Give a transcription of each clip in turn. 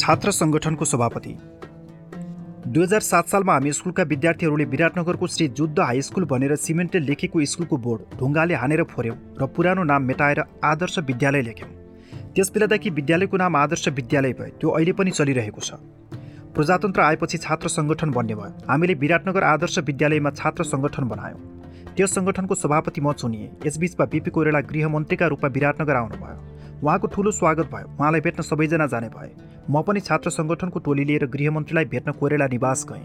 छात्र सङ्गठनको सभापति। दुई हजार सात सालमा हामी स्कुलका विद्यार्थीहरूले विराटनगरको श्री जुद्ध हाई स्कुल भनेर सिमेन्टले लेखेको स्कुलको बोर्ड ढुङ्गाले हानेर फोर्यौँ र पुरानो नाम मेटाएर आदर्श विद्यालय लेख्यौँ। त्यस बेलादेखि विद्यालयको नाम आदर्श विद्यालय भयो त्यो अहिले पनि चलिरहेको छ। प्रजातन्त्र आएपछि छात्र सङ्गठन बन्ने भयो। हामीले विराटनगर आदर्श विद्यालयमा छात्र सङ्गठन बनायौँ। त्यस सङ्गठनको सभापति म चुनिएँ। यसबीचमा बिपी कोइराला गृहमन्त्रीका रूपमा विराटनगर आउनुभयो। उहाँको ठुलो स्वागत भयो। उहाँलाई भेट्न सबैजना जाने भए। म पनि छात्र सङ्गठनको टोली लिएर गृहमन्त्रीलाई भेट्न कोइराला निवास गएँ।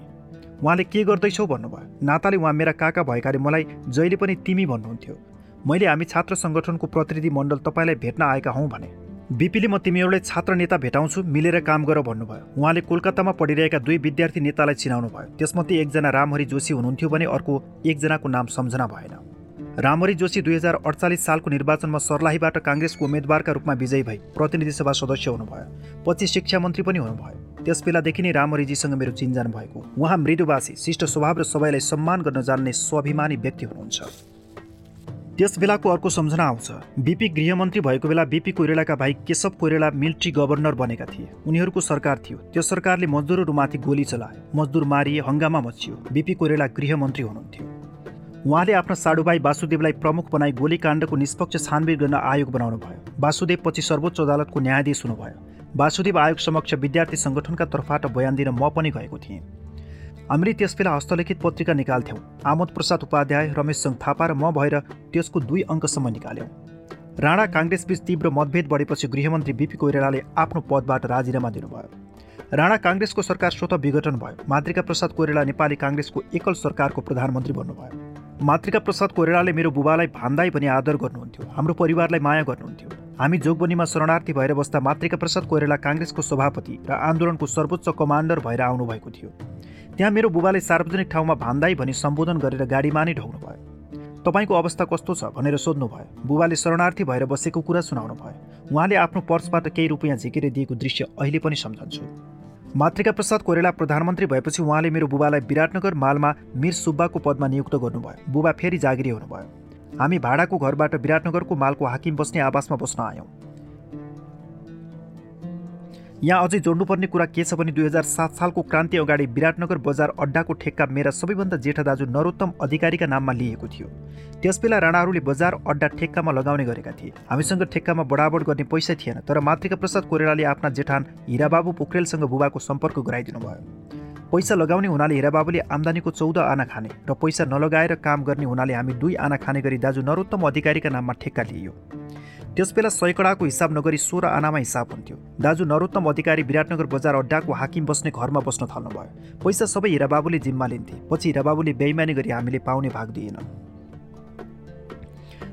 उहाँले के गर्दैछौ भन्नुभयो। नाताले उहाँ मेरा काका भएकाले मलाई जहिले पनि तिमी भन्नुहुन्थ्यो। मैले हामी छात्र सङ्गठनको प्रतिनिधि मण्डल तपाईँलाई भेट्न आएका हौँ भने। बिपीले म तिमीहरूलाई छात्र नेता भेटाउँछु मिलेर काम गर भन्नुभयो। उहाँले कोलकातामा पढिरहेका दुई विद्यार्थी नेतालाई चिनाउनु भयो त्यसमध्ये एकजना रामहरि जोशी हुनुहुन्थ्यो भने अर्को एकजनाको नाम सम्झना भएन। रामहरि जोशी दुई हजार अडचालिस सालको निर्वाचनमा सर्लाहीबाट काङ्ग्रेसको उम्मेद्वारका रूपमा विजयी भई प्रतिनिधि सभा सदस्य हुनुभयो। पछि शिक्षा मन्त्री पनि हुनुभयो। त्यस बेलादेखि नै रामहरिजीसँग मेरो चिन्जान भएको। उहाँ मृदुवासी शिष्ट स्वभाव र सबैलाई सम्मान गर्न जान्ने स्वाभिमानी व्यक्ति हुनुहुन्छ। त्यस बेलाको अर्को सम्झना आउँछ। बिपी गृहमन्त्री भएको बेला बिपी कोइरेलाका भाइ केशव कोइरेला मिलिट्री गभर्नर बनेका थिए। उनीहरूको सरकार थियो। त्यो सरकारले मजदुरहरूमाथि गोली चलायो। मजदुर मारिए हङ्गामा मचियो। बिपी कोइरेला गृहमन्त्री हुनुहुन्थ्यो। उहाँले आफ्ना साडुभाइ वासुदेवलाई प्रमुख बनाई गोलीकाण्डको निष्पक्ष छानबिन गर्न आयोग बनाउनु भयो वासुदेव पछि सर्वोच्च अदालतको न्यायाधीश हुनुभयो। वासुदेव आयोग समक्ष विद्यार्थी सङ्गठनका तर्फबाट बयान दिन म पनि गएको थिएँ। हामीले त्यसबेला हस्तलिखित पत्रिका निकाल्थ्यौँ। आमोद प्रसाद उपाध्याय रमेशसँग थापा र म भएर त्यसको दुई अङ्कसम्म निकाल्यौँ। राणा काङ्ग्रेसबीच तीव्र मतभेद बढेपछि गृहमन्त्री बिपी कोइरालाले आफ्नो पदबाट राजीनामा दिनुभयो। राणा काङ्ग्रेसको सरकार स्वत विघटन भयो। मातृका प्रसाद कोइराला नेपाली काङ्ग्रेसको एकल सरकारको प्रधानमन्त्री बन्नुभयो। मातृका प्रसाद कोइरालाले मेरो बुबालाई भान्दाई भनी आदर गर्नुहुन्थ्यो। हाम्रो परिवारलाई माया गर्नुहुन्थ्यो। हामी जोगबनीमा शरणार्थी भएर बस्दा मातृका प्रसाद कोइराला काङ्ग्रेसको सभापति र आन्दोलनको सर्वोच्च कमान्डर भएर आउनुभएको थियो। त्यहाँ मेरो बुबाले सार्वजनिक ठाउँमा भान्दाई भनी सम्बोधन गरेर गाडीमा नै ढाउनु भयो तपाईँको अवस्था कस्तो छ भनेर सोध्नुभयो। बुबाले शरणार्थी भएर बसेको कुरा सुनाउनु भयो उहाँले आफ्नो पर्सबाट केही रुपियाँ झिकेर दिएको दृश्य अहिले पनि सम्झन्छु। मातृका प्रसाद कोइराला प्रधानमन्त्री भएपछि उहाँले मेरो बुबालाई विराटनगर मालमा मिर सुब्बाको पदमा नियुक्त गर्नुभयो। बुबा फेरि जागिरी हुनुभयो। हामी भाडाको घरबाट विराटनगरको मालको हाकिम बस्ने आवासमा बस्न आयौँ। यहाँ अझै जोड्नुपर्ने कुरा के छ भने दुई हजार सात सालको क्रान्ति अगाडि विराटनगर बजार अड्डाको ठेक्का मेरा सबैभन्दा जेठा दाजु नरोत्तम अधिकारीका नाममा लिएको थियो। त्यसबेला राणाहरूले बजार अड्डा ठेक्कामा लगाउने गरेका थिए। हामीसँग ठेक्कामा बढाबड गर्ने पैसा थिएन तर मातृका प्रसाद कोइरालाले आफ्ना जेठान हिराबाबु पोखरेलसँग बुबाको सम्पर्क गराइदिनु भयो पैसा लगाउने हुनाले हिराबाबुले आम्दानीको चौध आना खाने र पैसा नलगाएर काम गर्ने हुनाले हामी दुई आना खाने गरी दाजु नरोत्तम अधिकारीका नाममा ठेक्का लिइयो। त्यसबेला सैकडाको हिसाब नगरी सोह्र आनामा हिसाब हुन्थ्यो। दाजु नरोत्तम अधिकारी विराटनगर बजार अड्डाको हाकिम बस्ने घरमा बस्न थाल्नुभयो। पैसा सबै हिराबाबुले जिम्मा लिन्थे। पछि हिराबाबुले बेइमानी गरी हामीले पाउने भाग दिएन।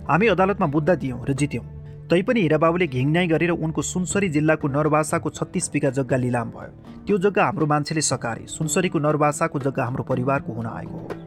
हामी अदालतमा मुद्दा दियौँ र जित्यौँ। तैपनि हिराबाबुले घिङ्नाइ गरेर उनको सुनसरी जिल्लाको नरबासाको छत्तिस बिघा जग्गा लिलाम भयो। त्यो जग्गा हाम्रो मान्छेले सकारे। सुनसरीको नरबासाको जग्गा हाम्रो परिवारको हुन आएको हो।